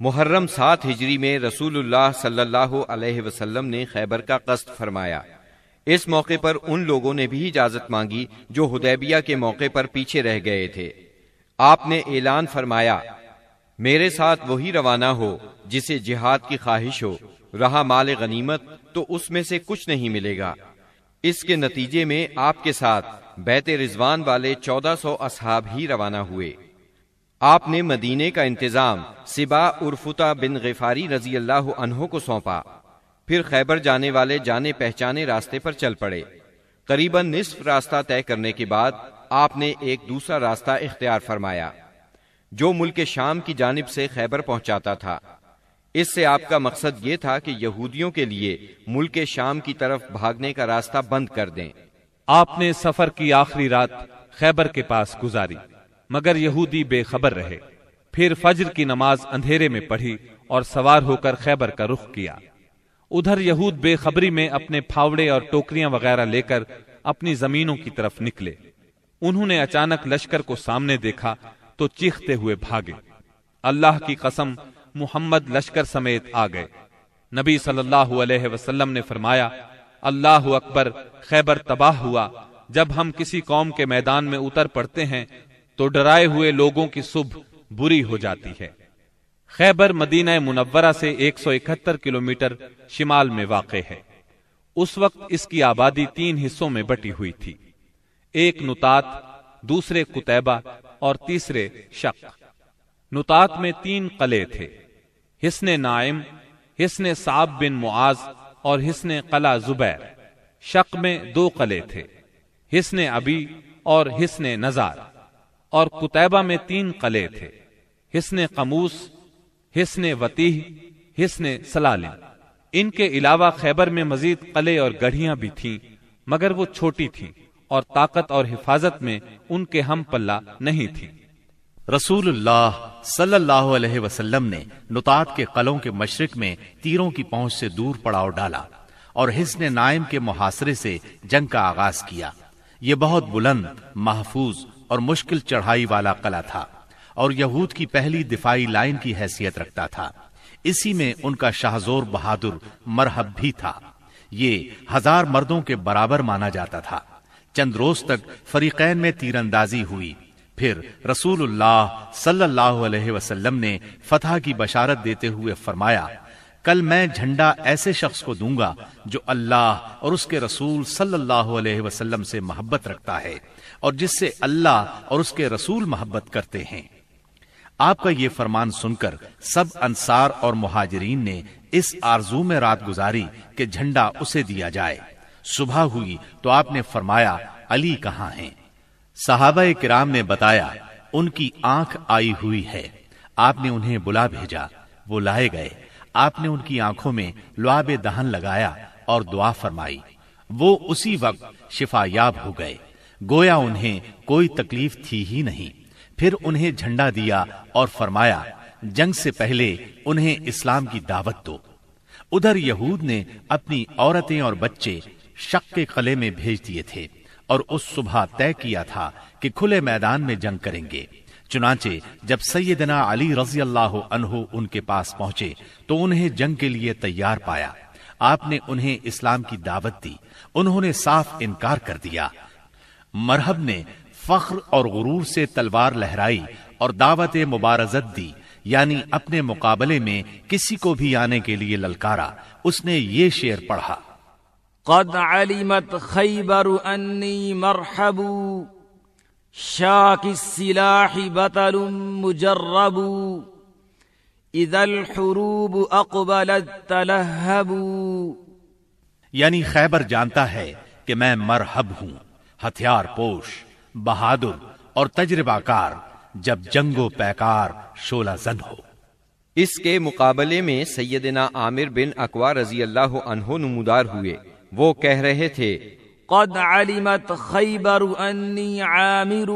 محرم سات ہجری میں رسول اللہ صلی اللہ علیہ وسلم نے خیبر کا قصد فرمایا۔ اس موقع پر ان لوگوں نے بھی اجازت مانگی جو حدیبیہ کے موقع پر پیچھے رہ گئے تھے۔ آپ نے اعلان فرمایا، میرے ساتھ وہی روانہ ہو جسے جہاد کی خواہش ہو، رہا مال غنیمت تو اس میں سے کچھ نہیں ملے گا۔ اس کے نتیجے میں آپ کے ساتھ بیت رضوان والے چودہ سو اصحاب ہی روانہ ہوئے۔ آپ نے مدینے کا انتظام سبا ارفتا بن غفاری رضی اللہ عنہ کو سونپا۔ پھر خیبر جانے والے جانے پہچانے راستے پر چل پڑے۔ قریب نصف راستہ طے کرنے کے بعد آپ نے ایک دوسرا راستہ اختیار فرمایا، جو ملک شام کی جانب سے خیبر پہنچاتا تھا۔ اس سے آپ کا مقصد یہ تھا کہ یہودیوں کے لیے ملک شام کی طرف بھاگنے کا راستہ بند کر دیں۔ آپ نے سفر کی آخری رات خیبر کے پاس گزاری۔ مگر یہودی بے خبر رہے۔ پھر فجر کی نماز اندھیرے میں پڑھی اور سوار ہو کر خیبر کا رخ کیا۔ ادھر یہود بے خبری میں اپنے پھاوڑے اور ٹوکریاں وغیرہ لے کر اپنی زمینوں کی طرف نکلے۔ انہوں نے اچانک لشکر کو سامنے دیکھا تو چیختے ہوئے بھاگے۔ اللہ کی قسم، محمد لشکر سمیت آ گئے۔ نبی صلی اللہ علیہ وسلم نے فرمایا، اللہ اکبر، خیبر تباہ ہوا۔ جب ہم کسی قوم کے میدان میں اتر پڑتے ہیں تو ڈرائے ہوئے لوگوں کی صبح بری ہو جاتی ہے۔ خیبر مدینہ منورہ سے ایک سو اکہتر کلو شمال میں واقع ہے۔ اس وقت اس کی آبادی تین حصوں میں بٹی ہوئی تھی۔ ایک نتات دوسرے کتیبہ اور تیسرے شک نتات میں تین قلعے تھے۔ حسن نائم حسن صاب بن معاذ اور حسن قلعہ زبیر۔ شک میں دو قلعے تھے۔ حسن ابی اور حسن نظار۔ اور کتیبہ میں تین قلعے تھے حسن قموس حسن وتیح حسن سلالم۔ ان کے علاوہ خیبر میں مزید قلعے اور گڑھیاں بھی تھیں، مگر وہ چھوٹی تھیں اور طاقت اور حفاظت میں ان کے ہم پلہ نہیں تھی رسول اللہ صلی اللہ علیہ وسلم نے نتات کے قلوں کے مشرق میں تیروں کی پہنچ سے دور پڑاؤ ڈالا اور حسن نائم کے محاصرے سے جنگ کا آغاز کیا۔ یہ بہت بلند، محفوظ اور مشکل چڑھائی والا قلعہ تھا اور یہود کی پہلی دفاعی لائن کی حیثیت رکھتا تھا۔ اسی میں ان کا شاہزور بہادر مرحب بھی تھا۔ یہ ہزار مردوں کے برابر مانا جاتا تھا۔ چند روز تک فریقین میں تیر اندازی ہوئی۔ پھر رسول اللہ صلی اللہ علیہ وسلم نے فتح کی بشارت دیتے ہوئے فرمایا، کل میں جھنڈا ایسے شخص کو دوں گا جو اللہ اور اس کے رسول صلی اللہ علیہ وسلم سے محبت رکھتا ہے۔ اور جس سے اللہ اور اس کے رسول محبت کرتے ہیں۔ آپ کا یہ فرمان سن کر سب انصار اور مہاجرین نے اس آرزو میں رات گزاری کہ جھنڈا اسے دیا جائے۔ صبح ہوئی تو آپ نے فرمایا، علی کہاں ہیں؟ صحابہ کرام نے بتایا، ان کی آنکھ آئی ہوئی ہے۔ آپ نے انہیں بلا بھیجا، وہ لائے گئے۔ آپ نے ان کی آنکھوں میں لعاب دہن لگایا اور دعا فرمائی۔ وہ اسی وقت شفا یاب ہو گئے۔ گویا انہیں کوئی تکلیف تھی ہی نہیں۔ پھر انہیں جھنڈا دیا اور فرمایا، جنگ سے پہلے انہیں اسلام کی دعوت دو۔ ادھر یہود نے اپنی عورتیں اور بچے شک کے قلعے میں بھیج دیے تھے اور اس صبح طے کیا تھا کہ کھلے میدان میں جنگ کریں گے۔ چنانچہ جب سیدنا علی رضی اللہ عنہ ان کے پاس پہنچے تو انہیں جنگ کے لیے تیار پایا۔ آپ نے انہیں اسلام کی دعوت دی۔ انہوں نے صاف انکار کر دیا۔ مرحب نے فخر اور غرور سے تلوار لہرائی اور دعوت مبارزت دی یعنی اپنے مقابلے میں کسی کو بھی آنے کے لیے للکارا اس نے یہ شعر پڑھا۔ قد علمت خیبر انی مرحب شاک السلاح بطل مجرب اذا الحروب اقبلت تلہب یعنی خیبر جانتا ہے کہ میں مرحب ہوں۔ ہتھیار پوش بہادر اور تجربہ کار جب جنگ و پیکار شولہ زن ہو۔ اس کے مقابلے میں سیدنا عامر بن اکوا رضی اللہ عنہ نمودار ہوئے۔ وہ کہہ رہے تھے قد علمت خیبر انی عامر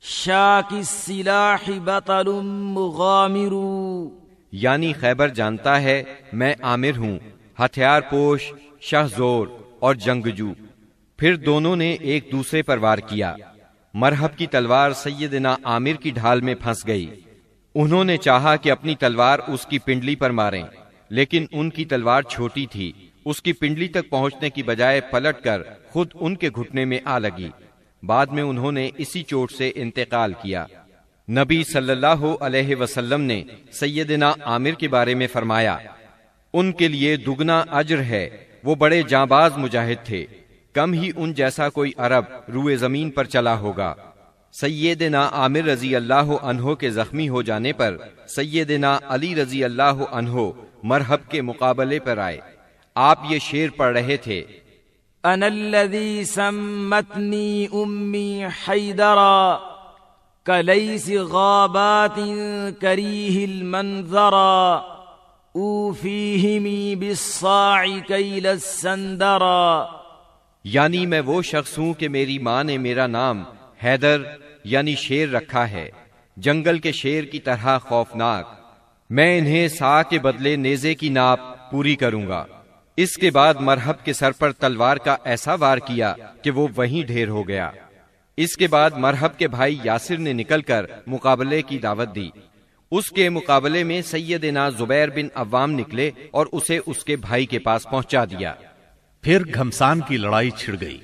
شاک السلاح بطل مغامر۔ یعنی خیبر جانتا ہے میں عامر ہوں۔ ہتھیار پوش شہزور اور جنگجو۔ پھر دونوں نے ایک دوسرے پر وار کیا۔ مرحب کی تلوار سیدنا عامر کی ڈھال میں پھنس گئی۔ انہوں نے چاہا کہ اپنی تلوار اس کی پنڈلی پر ماریں، لیکن ان کی تلوار چھوٹی تھی۔ اس کی پنڈلی تک پہنچنے کی بجائے پلٹ کر خود ان کے گھٹنے میں آ لگی۔ بعد میں انہوں نے اسی چوٹ سے انتقال کیا۔ نبی صلی اللہ علیہ وسلم نے سیدنا عامر کے بارے میں فرمایا، ان کے لیے دگنا اجر ہے، وہ بڑے جانباز مجاہد تھے۔ کم ہی ان جیسا کوئی عرب روئے زمین پر چلا ہوگا۔ سیدنا عامر رضی اللہ عنہ کے زخمی ہو جانے پر سیدنا علی رضی اللہ عنہ مرحب کے مقابلے پر آئے۔ آپ یہ شیر پڑھ رہے تھے۔ انا الذي سمتني امي حيدرا كليس غابات كريه المنظرا اوفيهم بالصاع كيل السندرا۔ یعنی میں وہ شخص ہوں کہ میری ماں نے میرا نام حیدر یعنی شیر رکھا ہے، جنگل کے شیر کی طرح خوفناک۔ میں انہیں سا کے بدلے نیزے کی ناپ پوری کروں گا۔ اس کے بعد مرحب کے سر پر تلوار کا ایسا وار کیا کہ وہ وہیں ڈھیر ہو گیا۔ اس کے بعد مرحب کے بھائی یاسر نے نکل کر مقابلے کی دعوت دی۔ اس کے مقابلے میں سیدنا زبیر بن عوام نکلے اور اسے اس کے بھائی کے پاس پہنچا دیا۔ پھر گھمسان کی لڑائی چھڑ گئی۔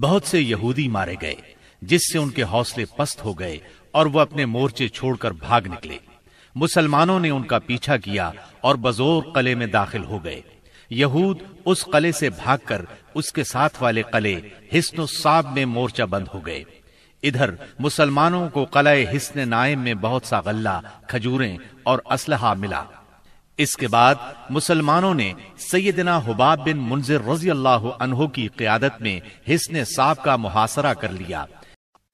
بہت سے یہودی مارے گئے، جس سے ان کے حوصلے پست ہو گئے اور وہ اپنے مورچے چھوڑ کر بھاگ نکلے۔ مسلمانوں نے ان کا پیچھا کیا اور بزور قلعے میں داخل ہو گئے۔ یہود اس قلعے سے بھاگ کر اس کے ساتھ والے قلعے حسن الصاب میں مورچہ بند ہو گئے۔ ادھر مسلمانوں کو قلعہ حسن نائم میں بہت سا غلہ، کھجوریں اور اسلحہ ملا۔ اس کے بعد مسلمانوں نے سیدنا حباب بن منظر رضی اللہ عنہ کی قیادت میں حسن صاحب کا محاصرہ کر لیا۔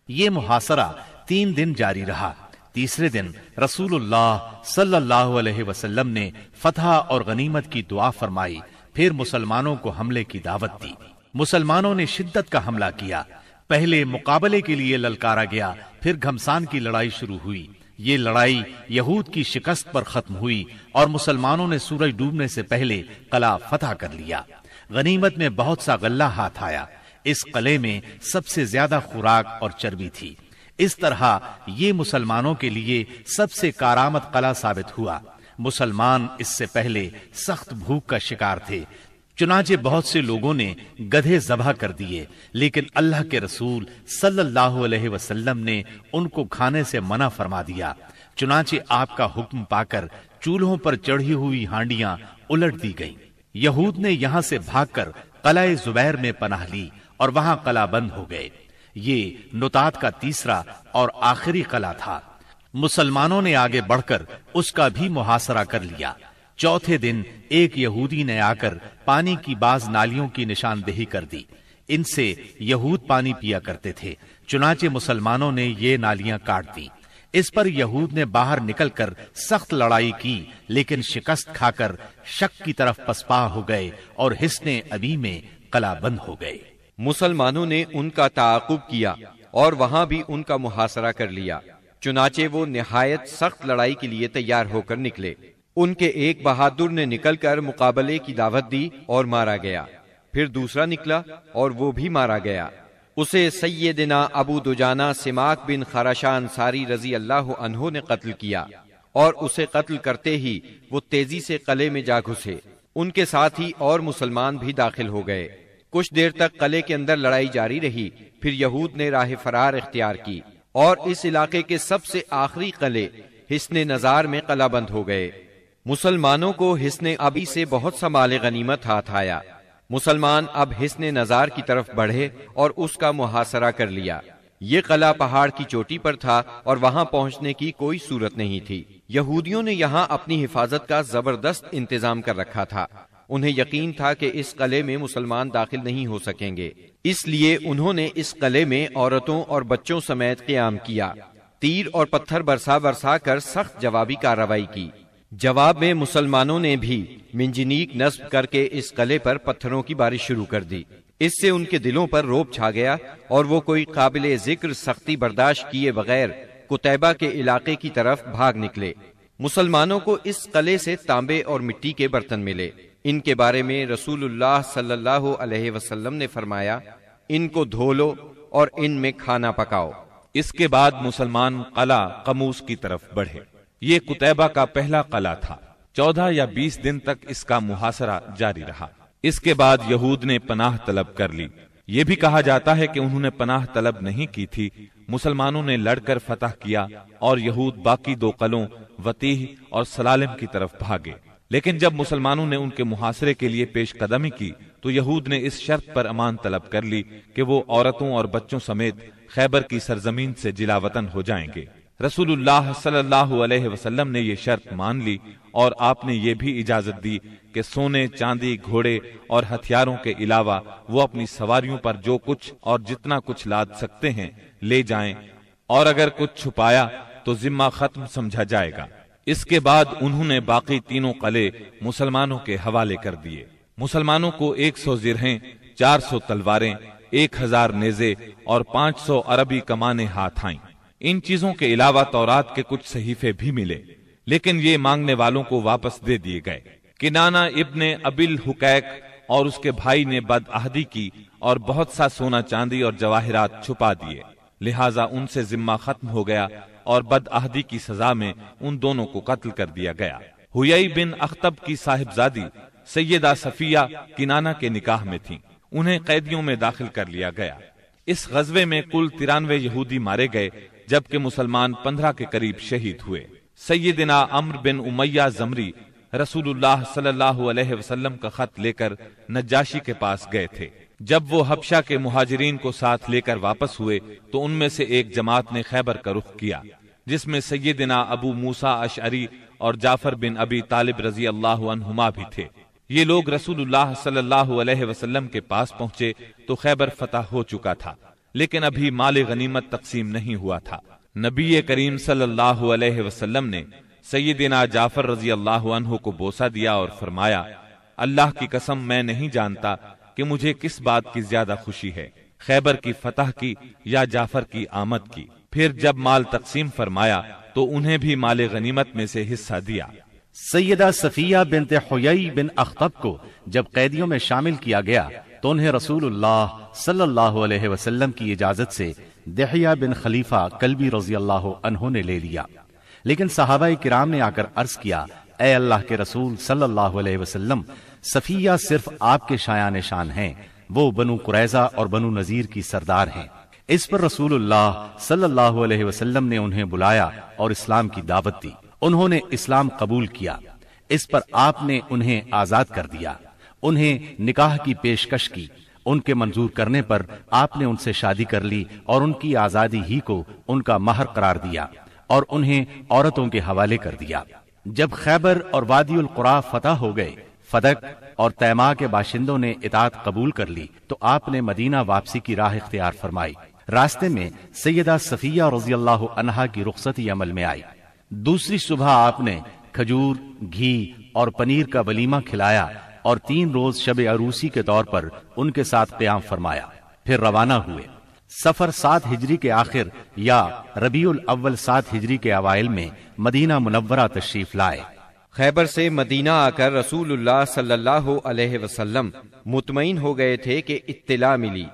یہ محاصرہ تین دن جاری رہا۔ تیسرے دن رسول اللہ صلی اللہ علیہ وسلم نے فتح اور غنیمت کی دعا فرمائی۔ پھر مسلمانوں کو حملے کی دعوت دی۔ مسلمانوں نے شدت کا حملہ کیا۔ پہلے مقابلے کے لیے للکارا گیا۔ پھر گھمسان کی لڑائی شروع ہوئی۔ یہ لڑائی یہود کی شکست پر ختم ہوئی اور مسلمانوں نے سورج ڈوبنے سے پہلے قلعہ فتح کر لیا۔ غنیمت میں بہت سا غلہ ہاتھ آیا۔ اس قلعے میں سب سے زیادہ خوراک اور چربی تھی۔ اس طرح یہ مسلمانوں کے لیے سب سے کارآمد قلعہ ثابت ہوا۔ مسلمان اس سے پہلے سخت بھوک کا شکار تھے۔ چنانچہ بہت سے لوگوں نے گدھے ذبح کر دیے، لیکن اللہ کے رسول صلی اللہ علیہ وسلم نے ان کو کھانے سے منع فرما دیا۔ چنانچہ آپ کا حکم پا کر چولہوں پر چڑھی ہوئی ہانڈیاں الٹ دی گئیں۔ یہود نے یہاں سے بھاگ کر قلعہ زبیر میں پناہ لی اور وہاں قلعہ بند ہو گئے۔ یہ نتات کا تیسرا اور آخری قلعہ تھا۔ مسلمانوں نے آگے بڑھ کر اس کا بھی محاصرہ کر لیا۔ چوتھے دن ایک یہودی نے آ کر پانی کی باز نالیوں کی نشاندہی کر دی۔ ان سے یہود پانی پیا کرتے تھے، چنانچہ مسلمانوں نے یہ نالیاں کاٹ دی اس پر یہود نے باہر نکل کر سخت لڑائی کی، لیکن شکست کھا کر شک کی طرف پسپا ہو گئے اور حسن ابھی میں قلعہ بند ہو گئے۔ مسلمانوں نے ان کا تعاقب کیا اور وہاں بھی ان کا محاصرہ کر لیا۔ چنانچہ وہ نہایت سخت لڑائی کے لیے تیار ہو کر نکلے۔ ان کے ایک بہادر نے نکل کر مقابلے کی دعوت دی اور مارا گیا۔ پھر دوسرا نکلا اور وہ بھی مارا گیا۔ اسے سیدنا ابو دجانا سماک بن خراشان ساری رضی اللہ عنہ نے قتل کیا اور اسے قتل کرتے ہی وہ تیزی سے قلعے میں جا گھسے۔ ان کے ساتھ ہی اور مسلمان بھی داخل ہو گئے۔ کچھ دیر تک قلعے کے اندر لڑائی جاری رہی۔ پھر یہود نے راہ فرار اختیار کی اور اس علاقے کے سب سے آخری قلعے حسن نظار میں قلعہ بند ہو گئے۔ مسلمانوں کو حسن ابی سے بہت سا مال غنیمت ہاتھ آیا۔ مسلمان اب حسن نظار کی طرف بڑھے اور اس کا محاصرہ کر لیا۔ یہ قلعہ پہاڑ کی چوٹی پر تھا اور وہاں پہنچنے کی کوئی صورت نہیں تھی۔ یہودیوں نے یہاں اپنی حفاظت کا زبردست انتظام کر رکھا تھا۔ انہیں یقین تھا کہ اس قلعے میں مسلمان داخل نہیں ہو سکیں گے۔ اس لیے انہوں نے اس قلعے میں عورتوں اور بچوں سمیت قیام کیا۔ تیر اور پتھر برسا برسا کر سخت جوابی کارروائی کی۔ جواب میں مسلمانوں نے بھی منجنیک نصب کر کے اس قلعے پر پتھروں کی بارش شروع کر دی۔ اس سے ان کے دلوں پر روپ چھا گیا اور وہ کوئی قابل ذکر سختی برداشت کیے بغیر کتیبہ کے علاقے کی طرف بھاگ نکلے۔ مسلمانوں کو اس قلعے سے تانبے اور مٹی کے برتن ملے۔ ان کے بارے میں رسول اللہ صلی اللہ علیہ وسلم نے فرمایا، ان کو دھو لو اور ان میں کھانا پکاؤ۔ اس کے بعد مسلمان قلعہ قموس کی طرف بڑھے۔ یہ کتیبہ کا پہلا قلعہ تھا۔ چودہ یا بیس دن تک اس کا محاصرہ جاری رہا۔ اس کے بعد یہود نے پناہ طلب کر لی۔ یہ بھی کہا جاتا ہے کہ انہوں نے پناہ طلب نہیں کی تھی۔ مسلمانوں نے لڑ کر فتح کیا اور یہود باقی دو قلوں وتیح اور سلالم کی طرف بھاگے۔ لیکن جب مسلمانوں نے ان کے محاصرے کے لیے پیش قدمی کی، تو یہود نے اس شرط پر امان طلب کر لی کہ وہ عورتوں اور بچوں سمیت خیبر کی سرزمین سے جلا وطن ہو جائیں گے۔ رسول اللہ صلی اللہ علیہ وسلم نے یہ شرط مان لی اور آپ نے یہ بھی اجازت دی کہ سونے، چاندی، گھوڑے اور ہتھیاروں کے علاوہ وہ اپنی سواریوں پر جو کچھ اور جتنا کچھ لاد سکتے ہیں لے جائیں اور اگر کچھ چھپایا تو ذمہ ختم سمجھا جائے گا۔ اس کے بعد انہوں نے باقی تینوں قلعے مسلمانوں کے حوالے کر دیے۔ مسلمانوں کو ایک سو زرہیں، چار سو تلواریں، ایک ہزار نیزے اور پانچ سو عربی کمانے ہاتھ آئیں۔ ان چیزوں کے علاوہ تورات کے کچھ صحیفے بھی ملے، لیکن یہ مانگنے والوں کو واپس دے دیے گئے کنانا ابن ابل حقیق اور اس کے بھائی نے بد عہدی کی اور بہت سا سونا چاندی اور جواہرات چھپا دیے، لہٰذا ان سے ذمہ ختم ہو گیا اور بد عہدی کی سزا میں ان دونوں کو قتل کر دیا گیا۔ ہوئی بن اختب کی صاحبزادی سیدہ صفیہ کنانا کے نکاح میں تھی انہیں قیدیوں میں داخل کر لیا گیا۔ اس غزوے میں کل ترانوے یہودی مارے گئے جبکہ مسلمان پندرہ کے قریب شہید ہوئے۔ سیدنا امر بن امیہ زمری رسول اللہ صلی اللہ علیہ وسلم کا خط لے کر نجاشی کے پاس گئے تھے۔ جب وہ حبشہ کے مہاجرین کو ساتھ لے کر واپس ہوئے تو ان میں سے ایک جماعت نے خیبر کا رخ کیا، جس میں سیدنا ابو موسا اشعری اور جعفر بن ابی طالب رضی اللہ عنہما بھی تھے۔ یہ لوگ رسول اللہ صلی اللہ علیہ وسلم کے پاس پہنچے تو خیبر فتح ہو چکا تھا۔ لیکن ابھی مال غنیمت تقسیم نہیں ہوا تھا۔ نبی کریم صلی اللہ علیہ وسلم نے سیدنا جعفر رضی اللہ عنہ کو بوسا دیا اور فرمایا، اللہ کی قسم میں نہیں جانتا کہ مجھے کس بات کی زیادہ خوشی ہے، خیبر کی فتح کی یا جعفر کی آمد کی۔ پھر جب مال تقسیم فرمایا تو انہیں بھی مال غنیمت میں سے حصہ دیا۔ سیدہ صفیہ بنت حیی بن اختب کو جب قیدیوں میں شامل کیا گیا تو انہیں رسول اللہ صلی اللہ علیہ وسلم کی اجازت سے دحیہ بن خلیفہ کلبی رضی اللہ عنہ نے لے لیا۔ لیکن صحابہ کرام نے آ کر عرض کیا، اے اللہ کے رسول صلی اللہ علیہ وسلم، صفیہ صرف آپ کے شایان شان ہیں، وہ بنو قریضہ اور بنو نذیر کی سردار ہیں۔ اس پر رسول اللہ صلی اللہ علیہ وسلم نے انہیں بلایا اور اسلام کی دعوت دی۔ انہوں نے اسلام قبول کیا۔ اس پر آپ نے انہیں آزاد کر دیا۔ انہیں نکاح کی پیشکش کی۔ ان کے منظور کرنے پر آپ نے ان سے شادی کر لی اور ان کی آزادی ہی کو ان کا مہر قرار دیا اور انہیں عورتوں کے حوالے کر دیا۔ جب خیبر اور وادی القرا فتح ہو گئے، فدق اور تیما کے باشندوں نے اطاعت قبول کر لی تو آپ نے مدینہ واپسی کی راہ اختیار فرمائی۔ راستے میں سیدہ صفیہ رضی اللہ عنہا کی رخصتی عمل میں آئی۔ دوسری صبح آپ نے کھجور، گھی اور پنیر کا ولیمہ کھلایا اور تین روز شب عروسی کے طور پر ان کے ساتھ قیام فرمایا۔ پھر روانہ ہوئے۔ سفر سات ہجری کے آخر یا ربیع الاول سات ہجری کے اوائل میں مدینہ منورہ تشریف لائے۔ خیبر سے مدینہ آ کر رسول اللہ صلی اللہ علیہ وسلم مطمئن ہو گئے تھے کہ اطلاع ملی۔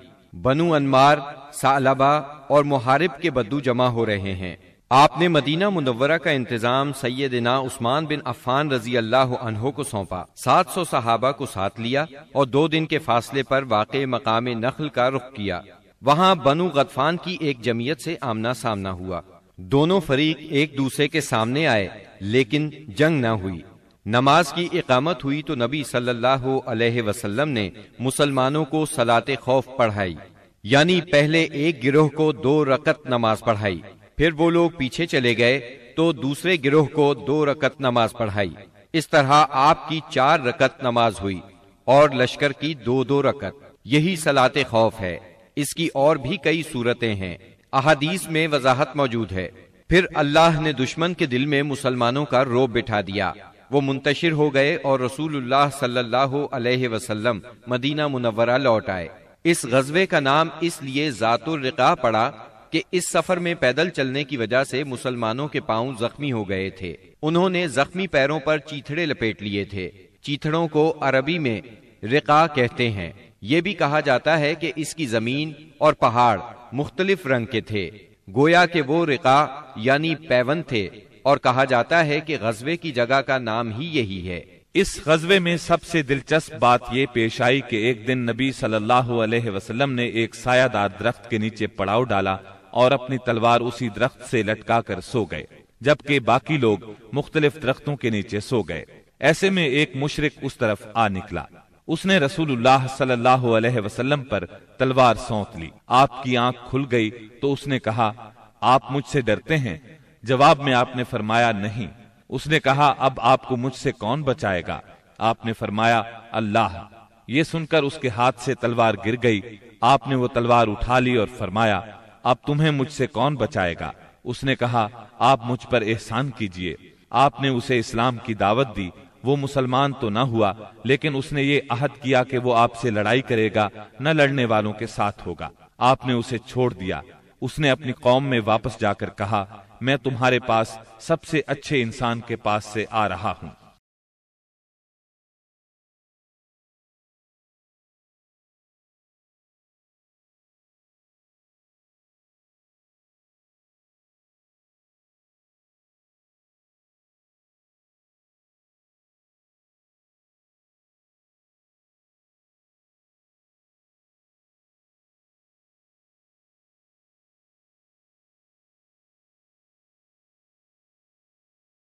بنو انمار سالبا اور محارب کے بدو جمع ہو رہے ہیں۔ آپ نے مدینہ منورہ کا انتظام سیدنا عثمان بن عفان رضی اللہ عنہ کو سونپا۔ سات سو صحابہ کو ساتھ لیا اور دو دن کے فاصلے پر واقع مقام نخل کا رخ کیا۔ وہاں بنو غطفان کی ایک جمعیت سے آمنا سامنا ہوا۔ دونوں فریق ایک دوسرے کے سامنے آئے، لیکن جنگ نہ ہوئی۔ نماز کی اقامت ہوئی تو نبی صلی اللہ علیہ وسلم نے مسلمانوں کو سلاط خوف پڑھائی یعنی پہلے ایک گروہ کو دو رکت نماز پڑھائی۔ پھر وہ لوگ پیچھے چلے گئے تو دوسرے گروہ کو دو رکت نماز پڑھائی۔ اس طرح آپ کی چار رکت نماز ہوئی اور لشکر کی دو دو رکت یہی سلاط خوف ہے۔ اس کی اور بھی کئی صورتیں ہیں۔ احادیث میں وضاحت موجود ہے۔ پھر اللہ نے دشمن کے دل میں مسلمانوں کا روب بٹھا دیا۔ وہ منتشر ہو گئے اور رسول اللہ صلی اللہ علیہ وسلم مدینہ منورہ لوٹ آئے۔ اس غزوے کا نام اس لیے ذات الرقا پڑا کہ اس سفر میں پیدل چلنے کی وجہ سے مسلمانوں کے پاؤں زخمی ہو گئے تھے۔ انہوں نے زخمی پیروں پر چیتڑے لپیٹ لیے تھے۔ چیتڑوں کو عربی میں رقا کہتے ہیں۔ یہ بھی کہا جاتا ہے کہ اس کی زمین اور پہاڑ مختلف رنگ کے تھے۔ گویا کہ وہ رقا یعنی پیون تھے۔ اور کہا جاتا ہے کہ غزوے کی جگہ کا نام ہی یہی ہے۔ اس غزوے میں سب سے دلچسپ بات یہ پیش آئی کہ ایک دن نبی صلی اللہ علیہ وسلم نے ایک سایہ دار درخت کے نیچے پڑاؤ ڈالا۔ اور اپنی تلوار اسی درخت سے لٹکا کر سو گئے، جبکہ باقی لوگ مختلف درختوں کے نیچے سو گئے۔ ایسے میں ایک مشرق اس طرف آ نکلا۔ اس نے رسول اللہ صلی اللہ علیہ وسلم پر تلوار سونت لی۔ آپ کی آنکھ کھل گئی تو اس نے کہا، آپ مجھ سے ڈرتے ہیں؟ جواب میں آپ نے فرمایا، نہیں۔ اس نے کہا، اب آپ کو مجھ سے کون بچائے گا؟ آپ نے فرمایا، اللہ۔ یہ سن کر اس کے ہاتھ سے تلوار گر گئی۔ آپ نے وہ تلوار اٹھا لی اور فرمایا اب تمہیں مجھ سے کون بچائے گا؟ اس نے کہا، آپ مجھ پر احسان کیجیے۔ آپ نے اسے اسلام کی دعوت دی، وہ مسلمان تو نہ ہوا، لیکن اس نے یہ عہد کیا کہ وہ آپ سے لڑائی کرے گا، نہ لڑنے والوں کے ساتھ ہوگا۔ آپ نے اسے چھوڑ دیا۔ اس نے اپنی قوم میں واپس جا کر کہا، میں تمہارے پاس سب سے اچھے انسان کے پاس سے آ رہا ہوں۔